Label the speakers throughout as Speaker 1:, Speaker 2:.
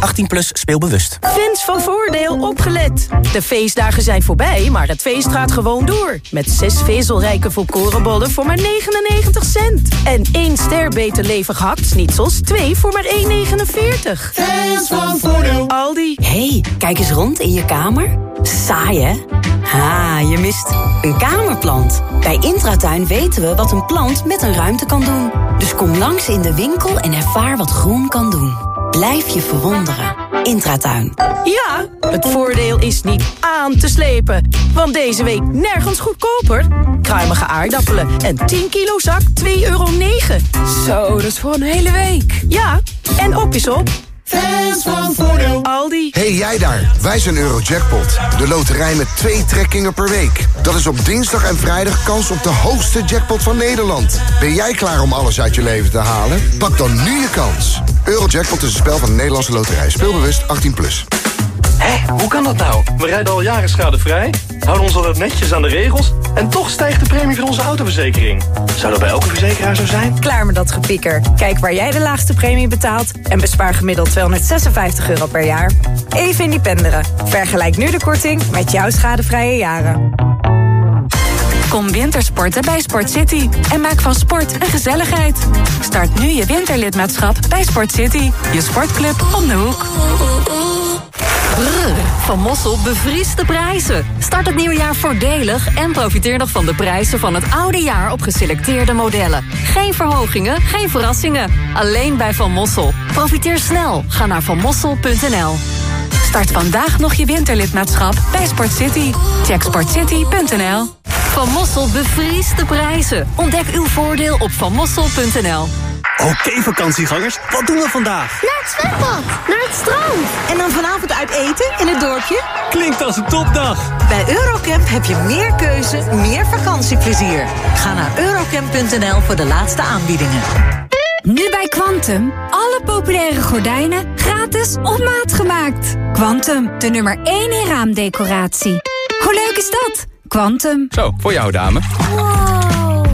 Speaker 1: 18 plus speelbewust.
Speaker 2: Fans van Voordeel opgelet. De feestdagen zijn voorbij, maar het feest gaat gewoon door. Met zes vezelrijke volkorenbollen voor maar 99 cent. En één ster beter levig hakt-snitsels, twee voor maar 1,49.
Speaker 3: Fans van Voordeel.
Speaker 2: Aldi.
Speaker 4: hey, kijk eens rond in je kamer. Saai, hè? Ha, je mist een kamerplant. Bij Intratuin weten we wat een plant met een ruimte kan doen. Dus kom langs in de winkel en ervaar wat groen kan doen. Blijf je verwonderen. Intratuin.
Speaker 2: Ja, het voordeel is niet aan te slepen. Want deze week nergens goedkoper. Kruimige aardappelen en 10 kilo zak 2,9 euro. Zo, dat is voor een hele week. Ja, en op op.
Speaker 3: Fans van Voordeel.
Speaker 2: Aldi.
Speaker 5: hey, jij daar, wij zijn Eurojackpot. De loterij met twee trekkingen per week. Dat is op dinsdag en vrijdag kans op de hoogste jackpot van Nederland. Ben jij klaar om alles uit je leven te halen? Pak dan nu je kans. Eurojackpot is een spel van de Nederlandse loterij. Speelbewust 18+. Plus.
Speaker 6: Hé, hoe kan dat nou? We rijden al jaren schadevrij, houden ons altijd netjes aan de regels... en toch stijgt de premie van onze autoverzekering. Zou dat bij elke verzekeraar zo zijn?
Speaker 7: Klaar met dat gepieker. Kijk waar jij de laagste premie betaalt... en bespaar gemiddeld 256 euro per jaar. Even independeren. Vergelijk nu de korting met jouw schadevrije jaren.
Speaker 8: Kom wintersporten bij Sport City en maak van sport een gezelligheid. Start nu je winterlidmaatschap bij Sport City, je sportclub om de hoek.
Speaker 9: Brrr, van Mossel bevriest de prijzen. Start het nieuwe jaar voordelig en profiteer nog van de prijzen van het oude jaar op geselecteerde modellen. Geen verhogingen, geen verrassingen. Alleen bij Van Mossel. Profiteer snel. Ga naar vanmossel.nl.
Speaker 8: Start vandaag nog je winterlidmaatschap bij Sport City. Check sportcity.nl.
Speaker 9: Van Mossel bevriest de prijzen. Ontdek uw voordeel op vanmossel.nl.
Speaker 10: Oké vakantiegangers, wat doen we vandaag?
Speaker 11: Naar het zwembad, naar het strand.
Speaker 12: En dan vanavond uit eten in het dorpje?
Speaker 10: Klinkt als een topdag.
Speaker 12: Bij Eurocamp heb je meer keuze, meer vakantieplezier. Ga naar eurocamp.nl voor de laatste aanbiedingen.
Speaker 13: Nu bij Quantum. Alle populaire gordijnen gratis op maat gemaakt. Quantum, de nummer 1 in raamdecoratie. Hoe leuk is dat? Quantum.
Speaker 14: Zo, voor jou dame.
Speaker 13: Wow.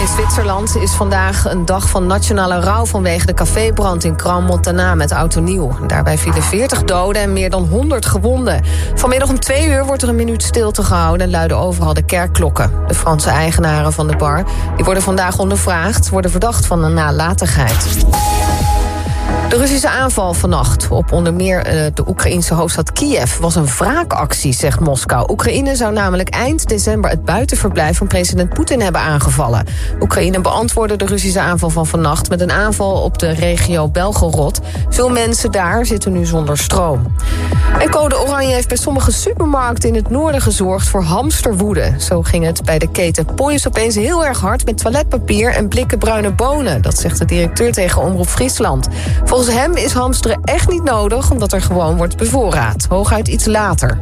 Speaker 15: In Zwitserland is vandaag een dag van nationale rouw vanwege de cafébrand in Grand Montana met auto nieuw. Daarbij vielen 40 doden en meer dan 100 gewonden. Vanmiddag om twee uur wordt er een minuut stilte gehouden en luiden overal de kerkklokken. De Franse eigenaren van de bar die worden vandaag ondervraagd, worden verdacht van een nalatigheid. De Russische aanval vannacht op onder meer de Oekraïnse hoofdstad Kiev was een wraakactie, zegt Moskou. Oekraïne zou namelijk eind december het buitenverblijf van president Poetin hebben aangevallen. Oekraïne beantwoordde de Russische aanval van vannacht met een aanval op de regio Belgorod. Veel mensen daar zitten nu zonder stroom. En code oranje heeft bij sommige supermarkten in het noorden gezorgd voor hamsterwoede. Zo ging het bij de keten Poyes opeens heel erg hard met toiletpapier en blikken bruine bonen. Dat zegt de directeur tegen Omroep Friesland. Volgens hem is hamsteren echt niet nodig, omdat er gewoon wordt bevoorraad. Hooguit iets later.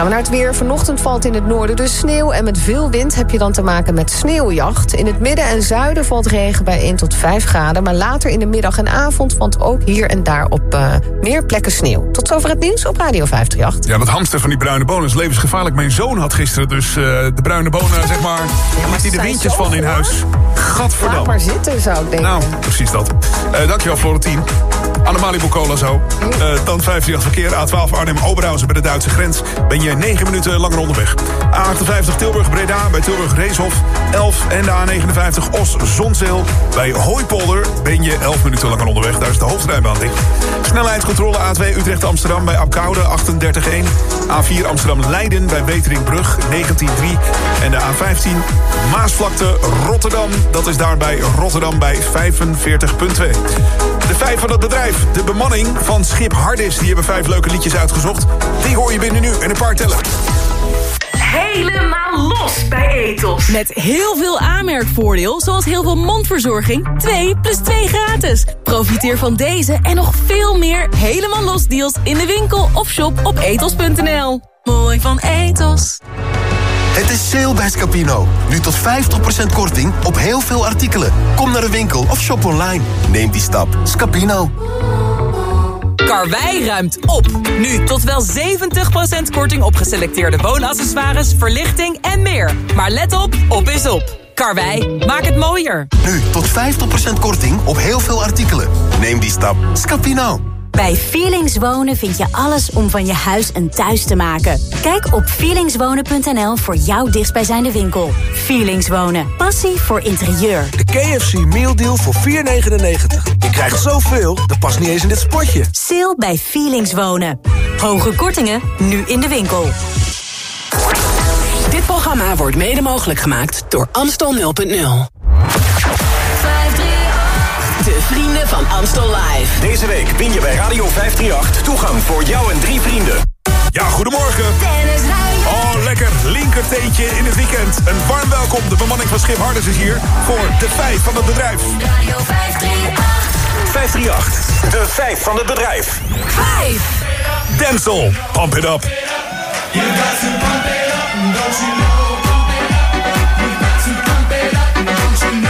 Speaker 15: Gaan we naar het weer. Vanochtend valt in het noorden dus sneeuw... en met veel wind heb je dan te maken met sneeuwjacht. In het midden en zuiden valt regen bij 1 tot 5 graden... maar later in de middag en avond valt ook hier en daar op uh, meer plekken sneeuw. Tot zover het nieuws op Radio 538.
Speaker 16: Ja, dat hamster van die bruine bonen is levensgevaarlijk. Mijn zoon had gisteren dus uh, de bruine bonen, zeg maar... Ja, maar hij de windjes van in huis. Gadverdamme.
Speaker 15: Laat maar zitten, zou ik denken.
Speaker 16: Nou, precies dat. Uh, dankjewel, Florentien. Annemali Bocola zo. Uh, dan 58 verkeer, A12 Arnhem-Oberhausen bij de Duitse grens. Ben je 9 minuten langer onderweg. A58 Tilburg-Breda bij Tilburg-Reeshof 11. En de A59 Os-Zonzeel bij Hooipolder ben je 11 minuten langer onderweg. Daar is de hoofdrijbaan. Snelheidscontrole A2 Utrecht-Amsterdam bij Apkoude 38.1. A4 Amsterdam-Leiden bij Weteringbrug 19.3. En de A15 Maasvlakte Rotterdam. Dat is daarbij Rotterdam bij 45.2. De vijf van het bedrijf, de bemanning van Schip Hardis... die hebben vijf leuke liedjes uitgezocht. Die hoor je binnen nu en een paar tellen.
Speaker 9: helemaal los bij Etos. Met heel veel aanmerkvoordeel, zoals heel veel mondverzorging. 2 plus 2 gratis. Profiteer van deze en nog veel meer helemaal los deals in de winkel of shop op etos.nl. Mooi van Etos.
Speaker 17: Het is sale bij Scapino. Nu tot 50% korting op heel veel artikelen. Kom naar de winkel of shop online. Neem die stap. Scapino.
Speaker 9: Karwei ruimt op. Nu tot wel 70% korting op geselecteerde woonaccessoires, verlichting en meer. Maar let op, op is op. Karwei, maak het mooier.
Speaker 17: Nu tot 50% korting op heel veel artikelen. Neem die stap. Scapino.
Speaker 4: Bij Feelings Wonen vind je alles om van je huis een thuis te maken. Kijk op feelingswonen.nl voor jouw dichtstbijzijnde winkel. Feelings Wonen. Passie voor interieur.
Speaker 6: De KFC Meal Deal voor 4,99. Je krijgt zoveel, dat past niet eens in dit spotje.
Speaker 4: Sale bij Feelings Wonen. Hoge kortingen, nu in de winkel.
Speaker 9: Dit programma wordt mede mogelijk gemaakt door Amstel 0.0. van Amstel Live.
Speaker 18: Deze week win je bij Radio 538 toegang voor jou en drie vrienden.
Speaker 16: Ja, goedemorgen. Oh, lekker. Linkerteentje in het weekend. Een warm welkom. De bemanning van Schip Harders is hier voor de vijf van het bedrijf.
Speaker 18: Radio 538. 538. De vijf van het bedrijf.
Speaker 9: Vijf.
Speaker 16: Denzel, pump it up.
Speaker 19: You got to pump it up, don't you know? Pump it up. You got to pump it up, don't you know?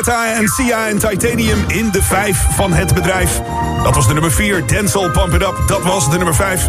Speaker 16: Guetta en Sia en Titanium in de 5 van het bedrijf. Dat was de nummer 4, Denzel Pump It Up. Dat was de nummer 5.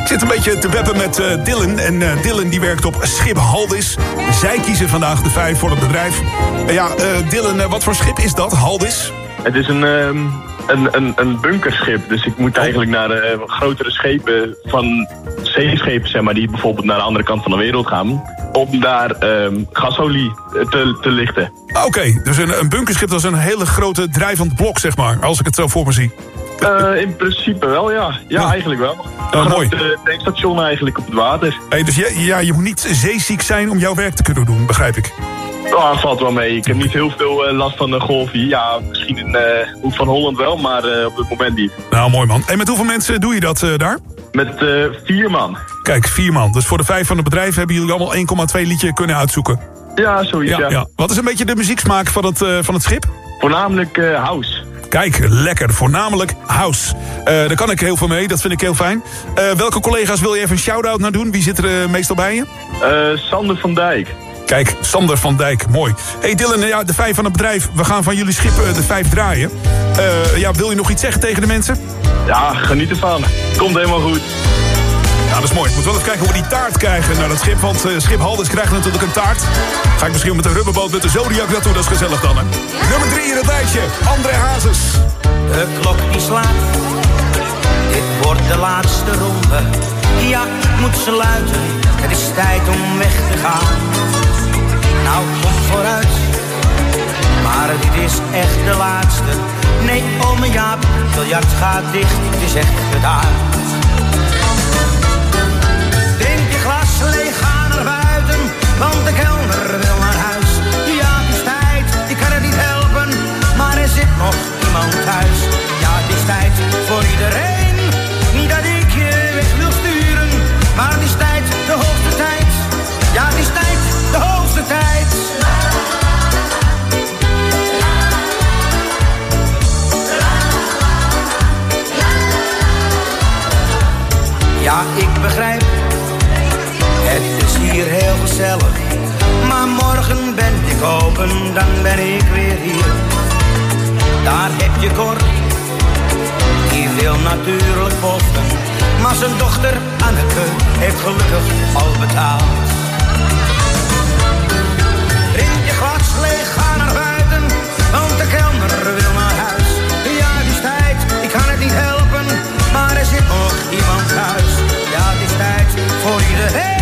Speaker 16: Ik zit een beetje te beppen met eh, Dylan. En eh, Dylan die werkt op schip Haldis. Zij kiezen vandaag de 5 voor het bedrijf. Ja, eh, Dylan, wat voor schip is dat, Haldis?
Speaker 20: Het is een, ehm, een, een, een bunkerschip. Dus ik moet eigenlijk naar grotere schepen van zeeschepen, zeg maar, die bijvoorbeeld naar de andere kant van de wereld gaan. Om daar ehm, gasolie te, te lichten.
Speaker 16: Oké, dus een, een bunkerschip dat is een hele grote drijvend blok, zeg maar. Als ik het zo voor me zie.
Speaker 20: Eh, in principe wel, ja. Ja, eigenlijk wel. Een
Speaker 16: Oh, mooi.
Speaker 20: tankstation eigenlijk op het water.
Speaker 16: Hey, dus ja, ja, je moet niet zeeziek zijn om jouw werk te kunnen doen, begrijp ik.
Speaker 20: Ah, valt wel mee. Ik heb niet heel veel eh, last van de golf hier. Ja, misschien in eh, Hoek van Holland wel, maar eh, op dit moment niet.
Speaker 16: Nou, mooi man. En met hoeveel mensen doe je dat daar?
Speaker 20: Met vier man.
Speaker 16: Kijk, vier man. Dus voor de vijf van het bedrijf hebben jullie allemaal 1,2 liedje kunnen uitzoeken.
Speaker 20: Ja, zoiets, ja.
Speaker 16: Wat is een beetje de muzieksmaak van het, van het schip?
Speaker 20: Voornamelijk house.
Speaker 16: Kijk, lekker. Voornamelijk house. Daar kan ik heel veel mee, dat vind ik heel fijn. Welke collega's wil je even een shout-out naar doen? Wie zit er meestal bij je?
Speaker 20: Sander van Dijk.
Speaker 16: Kijk, Sander van Dijk, mooi. hey Dylan, ja, de vijf van het bedrijf. We gaan van jullie schip eh, de vijf draaien. Eh, ja, wil je nog iets zeggen tegen de mensen?
Speaker 20: Ja, geniet ervan. Komt helemaal goed.
Speaker 16: Ja, dat is mooi. Ik moet wel even kijken hoe we die taart krijgen naar dat schip. Want eh, schip Halders krijgt natuurlijk een taart. Ga ik misschien met een rubberboot met de Zodiac naartoe. Dat is gezellig dan, hè. Nummer drie in het lijstje. André Hazes.
Speaker 21: De klok die slaat. Dit wordt de laatste ronde. Ja, ik moet ze luiden. Het is tijd om weg te gaan. Nou, kom vooruit. Maar dit is echt de laatste. Nee, ome Jaap, biljart gaat dicht. Het is echt gedaan. Drink je glas leeg, ga naar buiten. Want de kelner wil naar huis. Ja, is tijd, ik kan het niet helpen. Maar er zit nog iemand Ja, ik begrijp. Het is hier heel gezellig. Maar morgen ben ik open, dan ben ik weer hier. Daar heb je Cor. Die wil natuurlijk posten. Maar zijn dochter Anneke heeft gelukkig al betaald. Drink je glas leeg, ga naar buiten. Want de kelner wil naar huis. Ja, is tijd, ik kan het niet helpen. Maar er zit nog iemand thuis. Hey!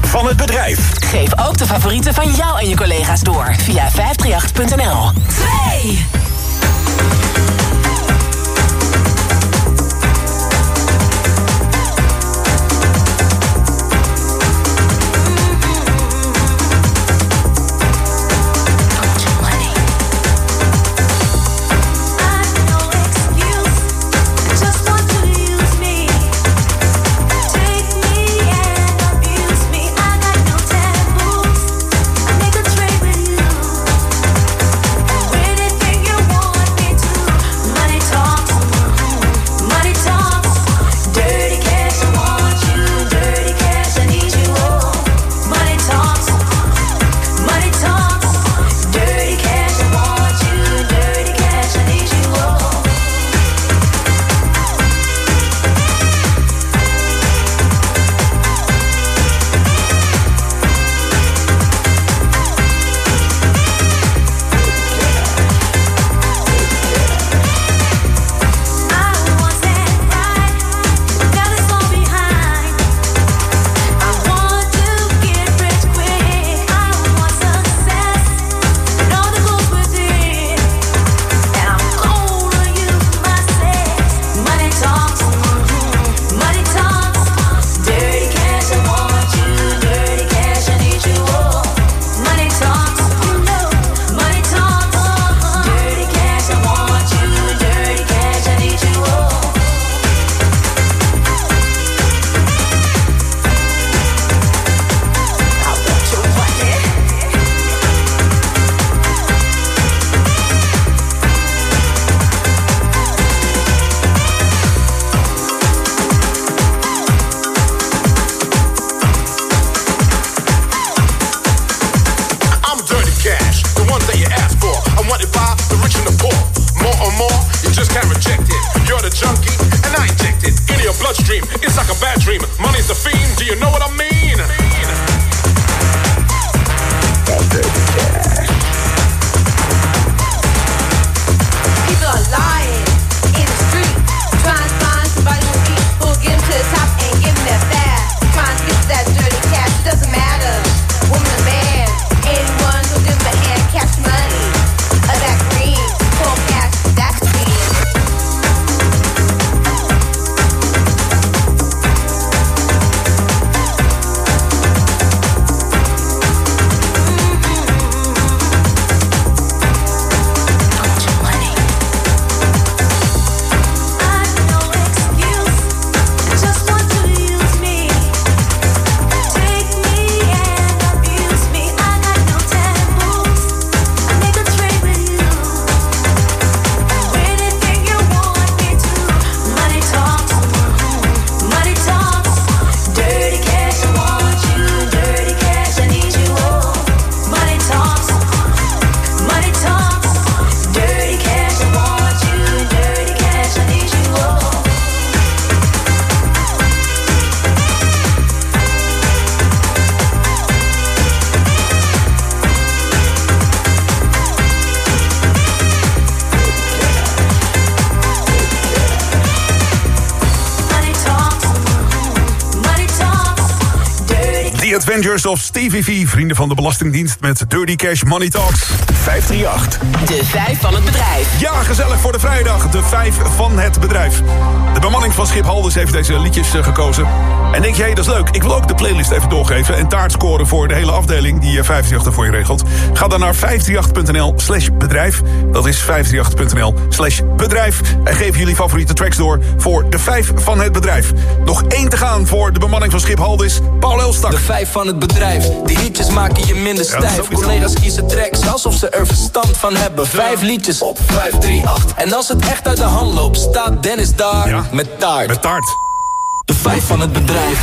Speaker 22: Van het bedrijf.
Speaker 23: Geef ook de favorieten van jou en je collega's door via 538.nl. 2.
Speaker 16: Adventures of Stevie V, vrienden van de Belastingdienst met Dirty Cash Money Talks. 538.
Speaker 23: De vijf van het bedrijf.
Speaker 16: Ja, gezellig voor de vrijdag. De vijf van het bedrijf. De bemanning van Schip Halders heeft deze liedjes eh, gekozen. En denk jij, dat is leuk. Ik wil ook de playlist even doorgeven. En taart scoren voor de hele afdeling die eh, 538 voor je regelt. Ga dan naar 538.nl slash bedrijf. Dat is 538.nl slash bedrijf. En geef jullie favoriete tracks door voor de vijf van het bedrijf. Nog één te gaan voor de bemanning van Schip Halders. Paul Elstak.
Speaker 24: De vijf van het bedrijf, die liedjes maken je minder stijf. Collega's kiezen tracks alsof ze er verstand van hebben. Vijf liedjes op 538. En als het echt uit de hand loopt, staat Dennis daar met taart.
Speaker 16: Met taart.
Speaker 24: De vijf van het bedrijf.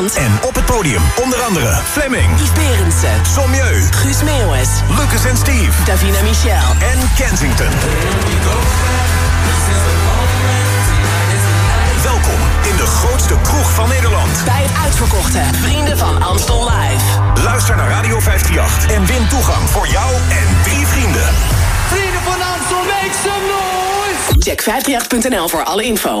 Speaker 18: En op het podium onder andere Fleming,
Speaker 1: Yves Berendsen,
Speaker 18: Sommieu,
Speaker 1: Guus Meeuwis,
Speaker 18: Lucas en Steve
Speaker 1: Davina Michel.
Speaker 18: en Kensington. Welkom in de grootste kroeg van Nederland.
Speaker 1: Bij het uitverkochte Vrienden van Amstel Live.
Speaker 18: Luister naar Radio 538 en win toegang voor jou en drie vrienden.
Speaker 25: Vrienden van Amstel, make some noise!
Speaker 1: Check 538.nl voor alle info.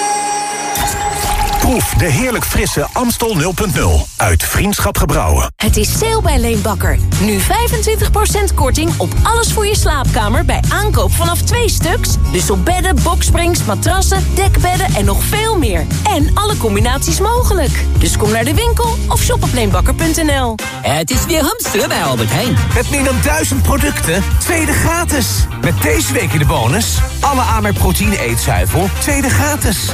Speaker 18: Proef de heerlijk frisse Amstel 0.0 uit Vriendschap Gebrouwen.
Speaker 26: Het is sale bij Leenbakker. Nu 25% korting op alles voor je slaapkamer bij aankoop vanaf twee stuks. Dus op bedden, boksprings, matrassen, dekbedden en nog veel meer. En alle combinaties mogelijk. Dus kom naar de winkel of shop op leenbakker.nl.
Speaker 27: Het is weer hamsteren bij Albert Heijn.
Speaker 28: Met meer dan duizend producten, tweede gratis. Met deze week in de bonus... alle Amerk proteïne eetzuivel, tweede gratis.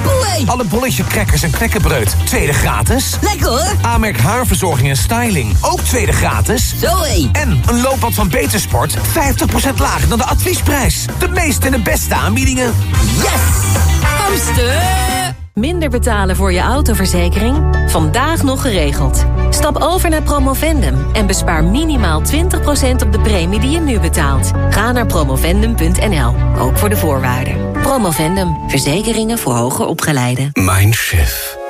Speaker 28: Alle bolletje crackers en knekkenbreud, tweede gratis.
Speaker 27: Lekker hoor.
Speaker 28: Amerk haarverzorging en styling, ook tweede gratis.
Speaker 27: Zoé.
Speaker 28: En een loopband van Betersport, 50% lager dan de adviesprijs. De meeste en de beste aanbiedingen.
Speaker 27: Yes! Hamster!
Speaker 2: Minder betalen voor je autoverzekering? Vandaag nog geregeld. Stap over naar Promovendum en bespaar minimaal 20% op de premie die je nu betaalt. Ga naar promovendum.nl, ook voor de voorwaarden. Promovendum, verzekeringen voor hoger opgeleiden.
Speaker 29: Mindshift.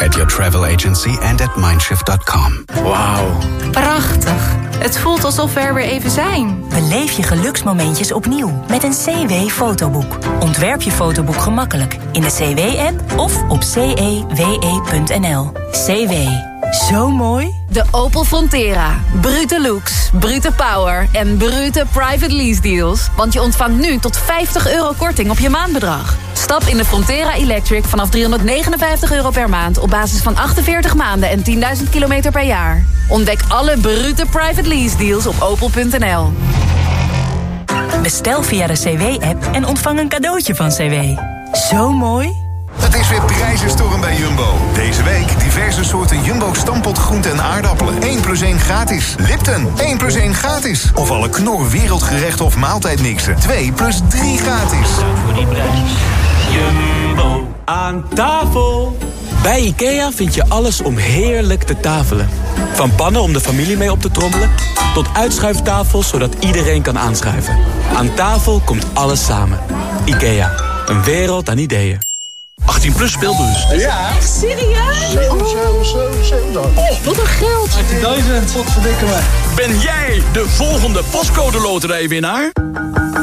Speaker 29: At your travel agency and at mindshift.com.
Speaker 9: Wauw. Prachtig. Het voelt alsof we er weer even zijn.
Speaker 4: Beleef je geluksmomentjes opnieuw met een CW-fotoboek. Ontwerp je fotoboek gemakkelijk in de CW-app of op cewe.nl. CW. Zo mooi.
Speaker 9: De Opel Frontera. Brute looks, brute power en brute private lease deals. Want je ontvangt nu tot 50 euro korting op je maandbedrag. Stap in de Frontera Electric vanaf 359 euro per maand... op basis van 48 maanden en 10.000 kilometer per jaar. Ontdek alle brute private lease deals op opel.nl.
Speaker 4: Bestel via de CW-app en ontvang een cadeautje van CW. Zo mooi.
Speaker 18: Het is weer prijzenstorm bij Jumbo. Deze week diverse soorten Jumbo stampot groenten en aardappelen. 1 plus 1 gratis. Lipton, 1 plus 1 gratis. Of alle knor wereldgerechten of maaltijdmixen. 2 plus 3 gratis.
Speaker 19: Voor die prijs. Jumbo. Aan tafel. Bij IKEA vind je alles om heerlijk te tafelen. Van pannen om de familie mee op te trommelen... tot uitschuiftafels zodat iedereen kan aanschuiven. Aan tafel komt alles samen. IKEA, een wereld aan ideeën. 18 plus speelbus.
Speaker 25: Ja.
Speaker 9: Echt serieus?
Speaker 25: 7, 7, 7, 7.
Speaker 9: Oh, wat een geld.
Speaker 25: 18.000, wat verdikken me.
Speaker 19: Ben jij de volgende pascode loterijwinnaar?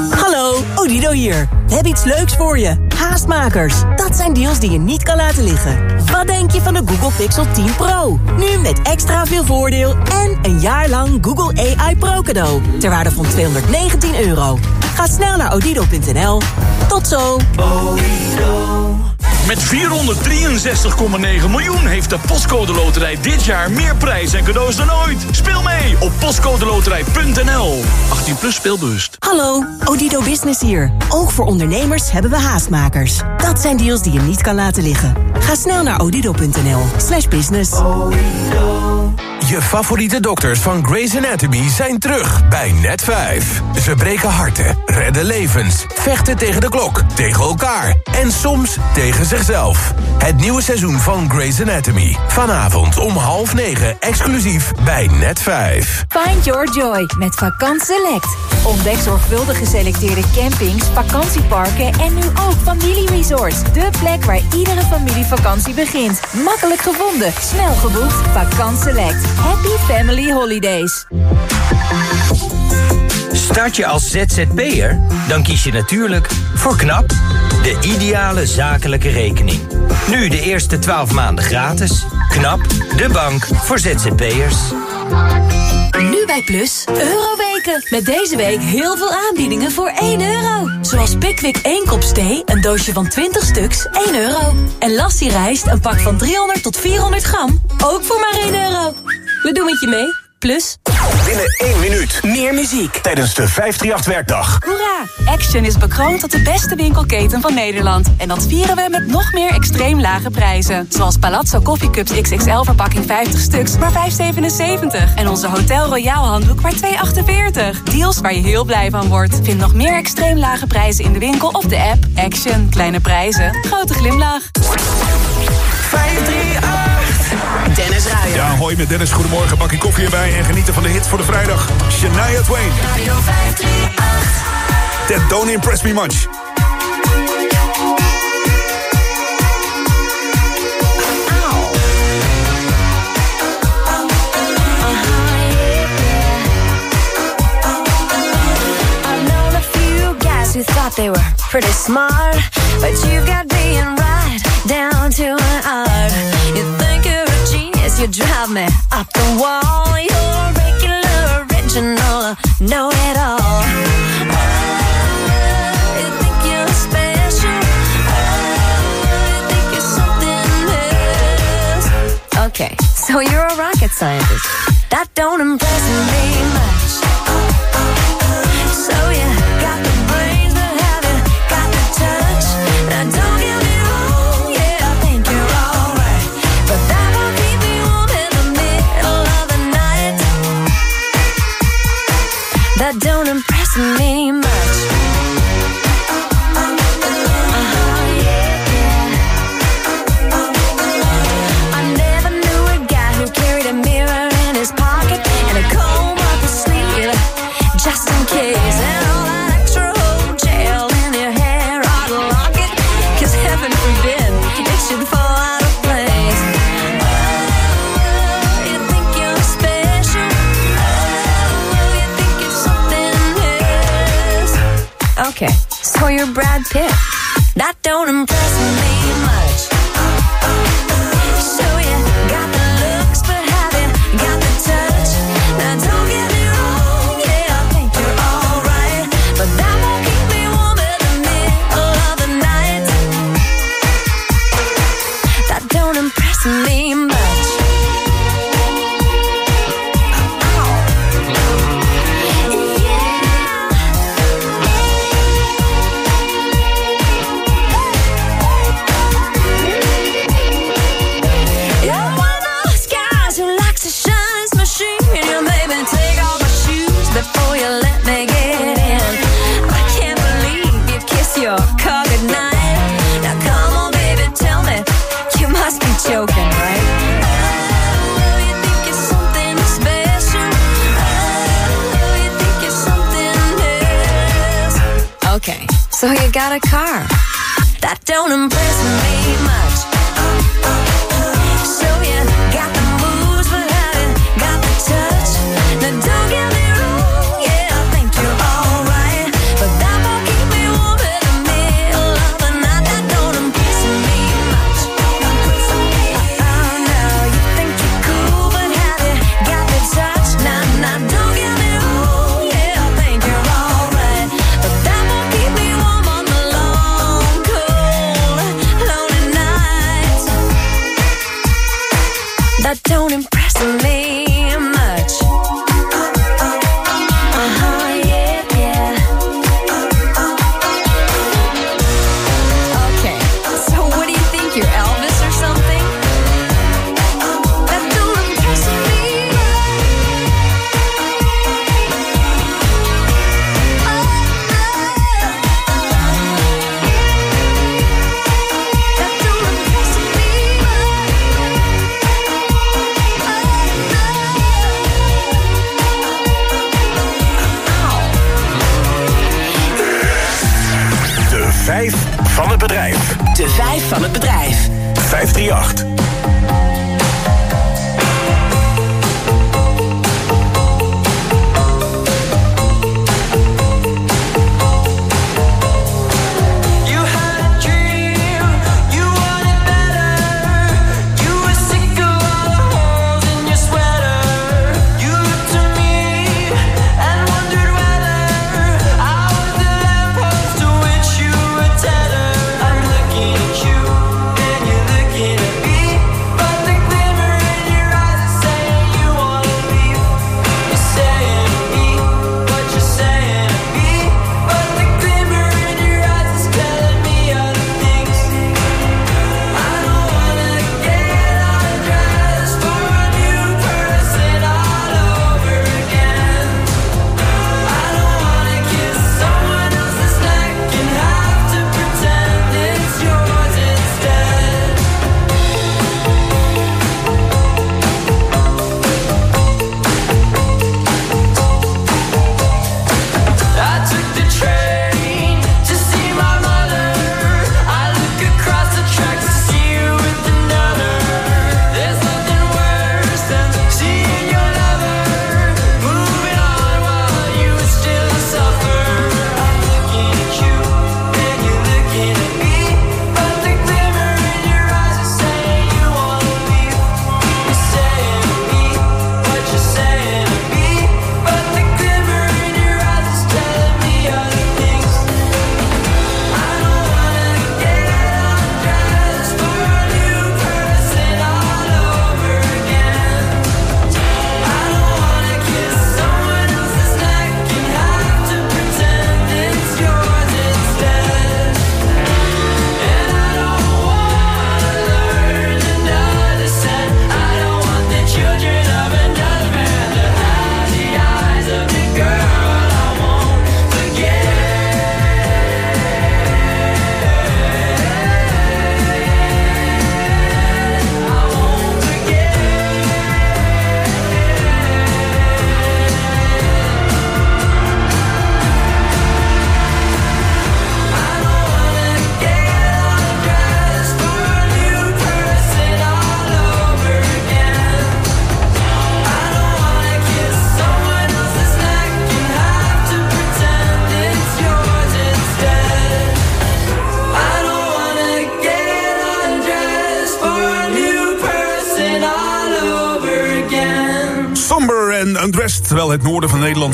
Speaker 4: Hallo, Odido hier. We hebben iets leuks voor je. Haastmakers. Dat zijn deals die je niet kan laten liggen. Wat denk je van de Google Pixel 10 Pro? Nu met extra veel voordeel en een jaar lang Google AI Pro cadeau. Ter waarde van 219 euro. Ga snel naar odido.nl. Tot zo.
Speaker 19: Met 463,9 miljoen heeft de Postcode Loterij dit jaar meer prijs en cadeaus dan ooit. Speel mee op postcodeloterij.nl. 18 plus speelbewust.
Speaker 4: Hallo, Odido Business hier. Ook voor ondernemers hebben we haastmakers. Dat zijn deals die je niet kan laten liggen. Ga snel naar odido.nl slash business.
Speaker 18: Je favoriete dokters van Grey's Anatomy zijn terug bij Net5. Ze breken harten, redden levens, vechten tegen de klok, tegen elkaar en soms tegen zichzelf. Het nieuwe seizoen van Grey's Anatomy. Vanavond om half negen exclusief bij Net5.
Speaker 13: Find your joy met Vakant Select. Ontdek zorgvuldig geselecteerde campings, vakantieparken en nu ook familieresorts. De plek waar iedere familievakantie begint. Makkelijk gevonden, snel geboekt. Vakant Select. Happy Family Holidays.
Speaker 27: Start je als ZZP'er? Dan kies je natuurlijk voor KNAP, de ideale zakelijke rekening. Nu de eerste 12 maanden gratis. KNAP, de bank voor ZZP'ers.
Speaker 8: Nu bij Plus, Euroweken. Met deze week heel veel aanbiedingen voor 1 euro. Zoals Pickwick 1 kop thee, een doosje van 20 stuks, 1 euro. En Lassie rijst, een pak van 300 tot 400 gram, ook voor maar 1 euro. We doen het je mee, Plus.
Speaker 18: Binnen één minuut meer muziek tijdens de 538-werkdag.
Speaker 8: Hoera! Action is bekroond tot de beste winkelketen van Nederland. En dat vieren we met nog meer extreem lage prijzen. Zoals Palazzo Coffee Cups XXL verpakking 50 stuks, maar 5,77. En onze Hotel Royal handdoek maar 2,48. Deals waar je heel blij van wordt. Vind nog meer extreem lage prijzen in de winkel of de app. Action. Kleine prijzen. Grote glimlach.
Speaker 1: 538. Dennis Ruijer.
Speaker 16: Ja, hoi met Dennis. Goedemorgen. Bakje koffie erbij en genieten van de hit voor de vrijdag. Shania Twain.
Speaker 1: Radio 538.
Speaker 16: That don't impress me much.
Speaker 30: Who thought they were pretty smart, but you've got being right down to an. You think you're a genius, you drive me up the wall. You're regular, original, know it all. Oh. Oh. Okay, so you're a rocket scientist. That don't impress me much. Oh, oh, oh. So you don't impress me you're Brad Pitt. That don't impress me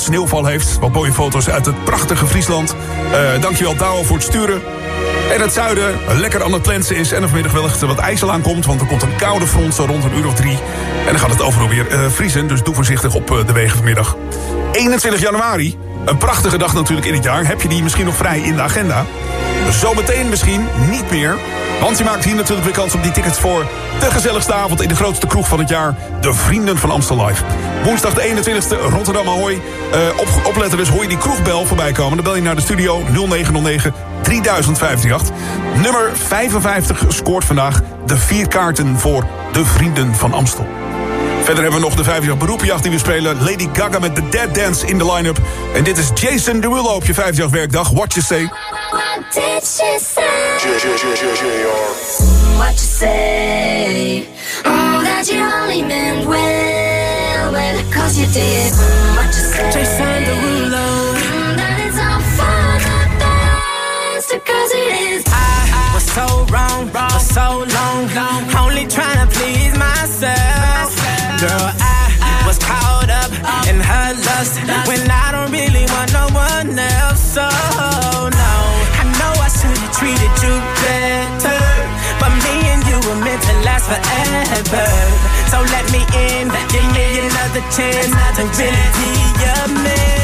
Speaker 16: sneeuwval heeft. Wat mooie foto's uit het prachtige Friesland. Eh, dankjewel Douwe voor het sturen. En het zuiden lekker aan het plensen is... en vanmiddag wellicht wat ijsel aankomt... want er komt een koude front zo rond een uur of drie. En dan gaat het overal weer eh, vriezen... dus doe voorzichtig op eh, de wegen vanmiddag. 21 januari, een prachtige dag natuurlijk in het jaar. Heb je die misschien nog vrij in de agenda? Zometeen misschien niet meer. Want je maakt hier natuurlijk weer kans op die tickets voor de gezelligste avond in de grootste kroeg van het jaar. De Vrienden van Amstel Live. Woensdag de 21ste, Rotterdam Ahoy. Eh op, opletten dus, hoor je die kroegbel voorbij komen. Dan bel je naar de studio 0909 3058. Nummer 55 scoort vandaag de vier kaarten voor de Vrienden van Amstel. Verder hebben we nog de 50 beroepenjacht die we spelen. Lady Gaga met The Dead Dance in de line-up. En dit is Jason Derulo op je 50 werkdag. What you say?
Speaker 30: What did she say? What you say? Oh, that you only meant well, well, cause you did. What you say?
Speaker 31: Jason Derulo.
Speaker 30: Mm, That it's all for the best, cause it is.
Speaker 31: I was so wrong for so long, only trying to please when I don't really want no one else. So no, I know I should have treated you better, but me and you were meant to last forever. So let me in, give me another chance to really be your man.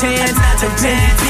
Speaker 31: Chance to really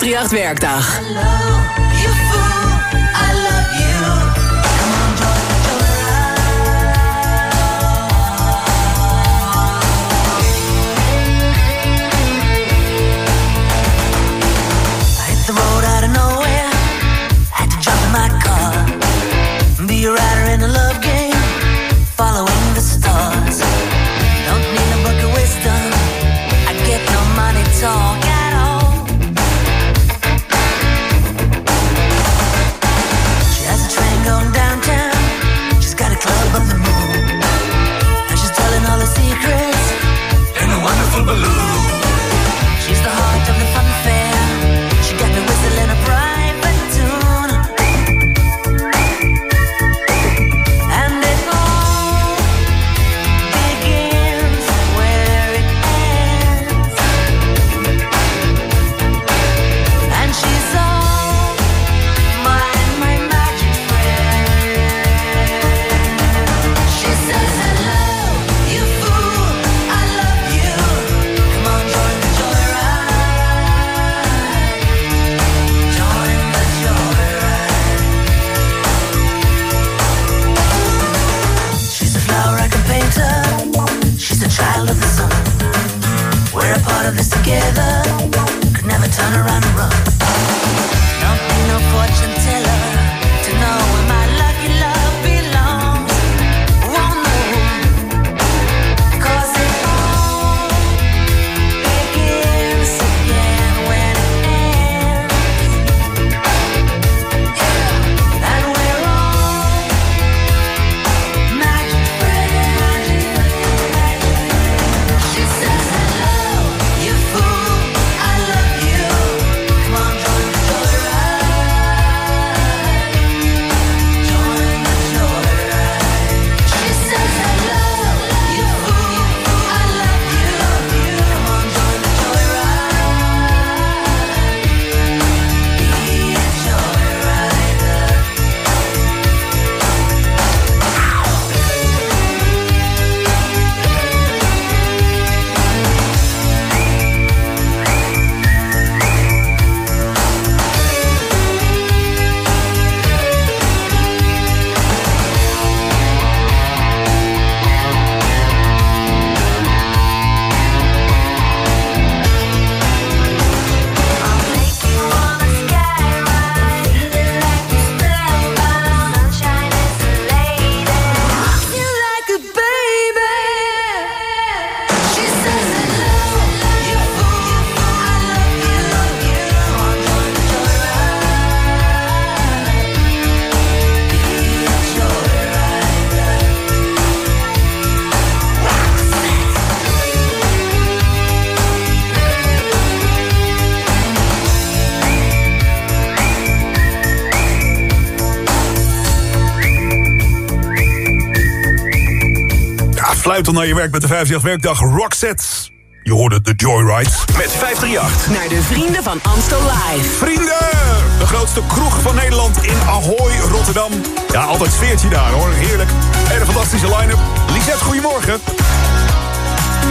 Speaker 1: 538 Werkdag.
Speaker 16: dan naar je werk met de 58 werkdag Rockset. Je hoorde de Joyride
Speaker 18: Met 538.
Speaker 1: Naar de vrienden van Amstel Live.
Speaker 16: Vrienden! De grootste kroeg van Nederland in Ahoy, Rotterdam. Ja, altijd sfeertje daar hoor. Heerlijk. En een fantastische line-up. Lisette, goedemorgen.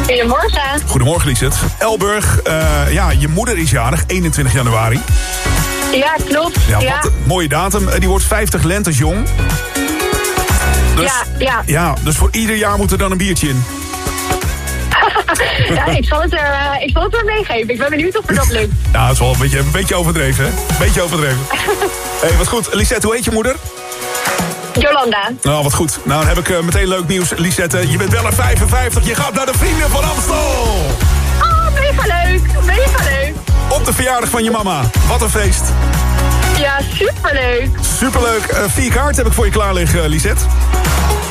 Speaker 32: Goedemorgen.
Speaker 16: Goedemorgen Lisette. Elburg, eh, ja, je moeder is jarig, 21 januari.
Speaker 32: Ja, klopt.
Speaker 16: Ja, mooie datum. Eh, die wordt 50 lentes jong. Dus,
Speaker 32: Ja, ja.
Speaker 16: Ja, dus voor ieder jaar moet er dan een biertje in.
Speaker 32: ja, ik zal, het er, eh, ik zal het er meegeven. Ik ben benieuwd of me dat lukt.
Speaker 16: Nou, het is wel een beetje, een beetje overdreven, hè? Beetje overdreven. Hé, hey, wat goed. Lisette, hoe heet je moeder?
Speaker 32: Jolanda.
Speaker 16: Nou, wat goed. Nou, dan heb ik eh, meteen leuk nieuws. Lisette, je bent wel een 55. Je gaat naar de Vrienden van Amstel.
Speaker 32: Oh, mega leuk. Mega leuk.
Speaker 16: Op de verjaardag van je mama. Wat een feest.
Speaker 32: Ja, superleuk.
Speaker 16: Superleuk. Eh vier kaart heb ik voor je klaar liggen, eh, Lisette.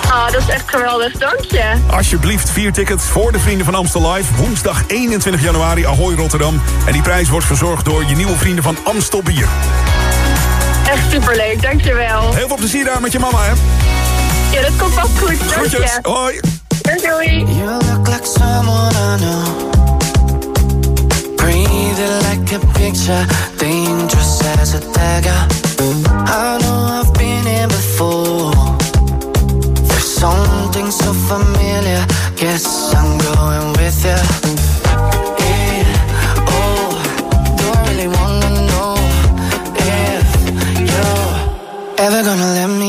Speaker 32: Oh, dat is echt geweldig. Dank je.
Speaker 16: Alsjeblieft, vier tickets voor de Vrienden van Amstel Live. Woensdag 21 januari, Ahoy Rotterdam. En die prijs wordt verzorgd door je nieuwe vrienden van Amstel Bier.
Speaker 32: Echt superleuk. Dank je wel.
Speaker 16: Heel veel plezier daar met je mama, hè?
Speaker 32: Ja, dat komt ook goed. Dank
Speaker 16: Groetjes. Hoi.
Speaker 32: Doei.
Speaker 33: You look like someone I know. Breathing like a picture, dangerous as a dagger. I know I've been here before. There's something so familiar. Guess I'm going with you. Oh, do I really wanna know if you're ever gonna let me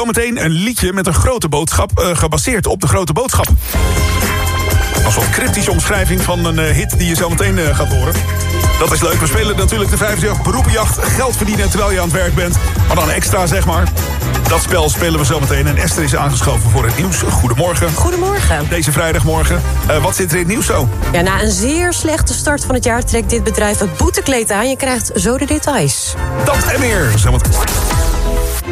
Speaker 16: zometeen een liedje met een grote boodschap, eh, gebaseerd op de grote boodschap. Als wat cryptische omschrijving van een eh, hit die je zometeen eh, gaat horen. Dat is leuk. We spelen natuurlijk de 50 beroepenjacht. Geld verdienen terwijl je aan het werk bent. Maar dan extra, zeg maar. Dat spel spelen we zometeen. En Esther is aangeschoven voor het nieuws. Goedemorgen.
Speaker 15: Goedemorgen.
Speaker 16: Deze vrijdagmorgen. Wat zit er in het nieuws zo?
Speaker 15: Ja, na een zeer slechte start van het jaar trekt dit bedrijf het boetekleed aan. Je krijgt zo de details.
Speaker 16: Dat en meer. Zometeen.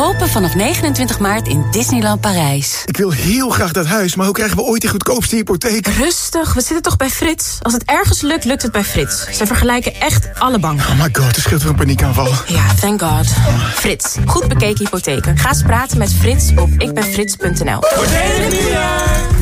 Speaker 8: Open vanaf 29 maart in Disneyland Parijs.
Speaker 34: Ik wil heel graag dat huis, maar hoe krijgen we ooit die goedkoopste hypotheek?
Speaker 2: Rustig, we zitten toch bij Frits? Als het ergens lukt, lukt het bij Frits. Zij vergelijken echt alle banken.
Speaker 34: Oh my god, er scheelt weer een paniekaanval.
Speaker 2: Ja, thank god. Frits, goed bekeken hypotheken. Ga eens praten met Frits op ikbenfrits.nl.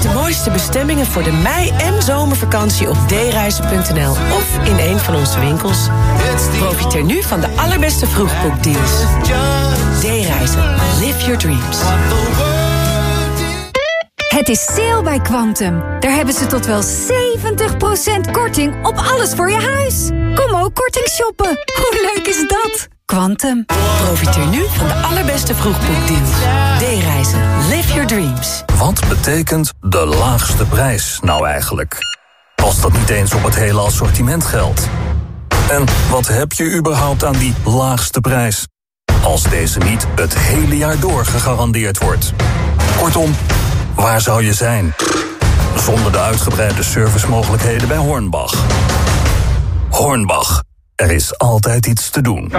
Speaker 15: De mooiste bestemmingen voor de mei- en zomervakantie op dereizen.nl of in een van onze winkels. Profiteer nu van de allerbeste vroegboekdeals. D-reizen. Live your dreams.
Speaker 13: Het is sale bij Quantum. Daar hebben ze tot wel 70% korting op alles voor je huis. Kom ook korting shoppen. Hoe leuk is dat? Quantum.
Speaker 15: Profiteer nu van de allerbeste vroegboekdeals. D-reizen. Live your dreams.
Speaker 30: Wat betekent de laagste prijs nou eigenlijk? Als dat niet eens op het hele assortiment geldt. En wat heb je überhaupt aan die laagste prijs? Als deze niet het hele jaar door gegarandeerd wordt. Kortom, waar zou je zijn? Zonder de uitgebreide servicemogelijkheden bij Hornbach. Hornbach, er is altijd iets te doen.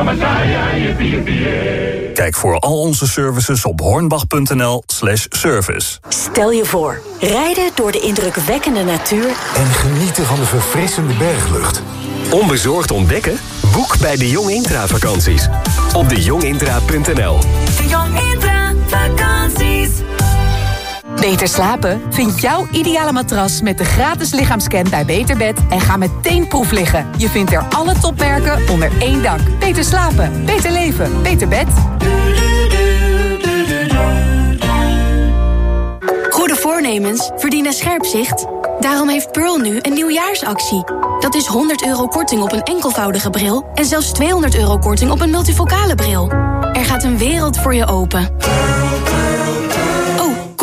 Speaker 30: Kijk voor al onze services op hornbach.nl slash service.
Speaker 8: Stel je voor, rijden door de indrukwekkende natuur
Speaker 35: En genieten van de verfrissende berglucht.
Speaker 29: Onbezorgd ontdekken? Boek bij de Jong Intra vakanties. Op dejongintra.nl
Speaker 13: De Jong Intra vakanties.
Speaker 9: Beter slapen? Vind jouw ideale matras met de gratis lichaamscan bij Beterbed en ga meteen proef liggen. Je vindt er alle topmerken onder één dak. Beter slapen, beter leven, beter bed.
Speaker 36: Goede voornemens verdienen scherp zicht. Daarom heeft Pearl nu een nieuwjaarsactie. Dat is 100 euro korting op een enkelvoudige bril... en zelfs 200 euro korting op een multifocale bril. Er gaat een wereld voor je open.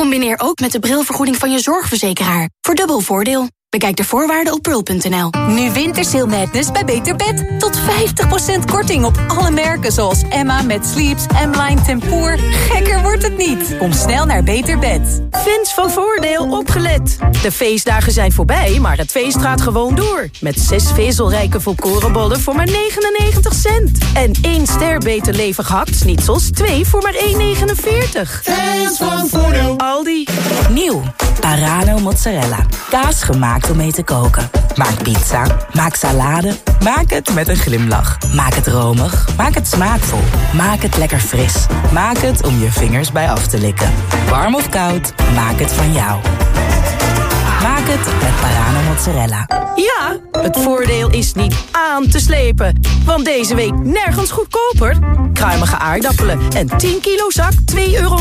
Speaker 36: Combineer ook met de brilvergoeding van je zorgverzekeraar. Voor dubbel voordeel. Bekijk de voorwaarden op pearl.nl.
Speaker 9: Nu Wintersale Madness bij Beter Bed. Tot 50% korting op alle merken zoals Emma met Sleeps, M-Line Tempoor. Gekker wordt het niet. Kom snel naar Beter Bed.
Speaker 2: Fans van Voordeel opgelet. De feestdagen zijn voorbij, maar het feest gaat gewoon door. Met zes vezelrijke volkorenbollen voor maar 99 cent. En één ster beter levig hakt-snitsels, twee voor maar 1,49. Fans van Voordeel. Aldi.
Speaker 8: Nieuw. Parano mozzarella. Kaas gemaakt om mee te koken. Maak pizza. Maak salade. Maak het met een glimlach. Maak het romig. Maak het smaakvol. Maak het lekker fris. Maak het om je vingers bij af te likken. Warm of koud, maak het van jou. Maak het met Parano mozzarella.
Speaker 2: Ja, het voordeel is niet aan te slepen. Want deze week nergens goedkoper. Kruimige aardappelen en 10 kilo zak 2,99 euro.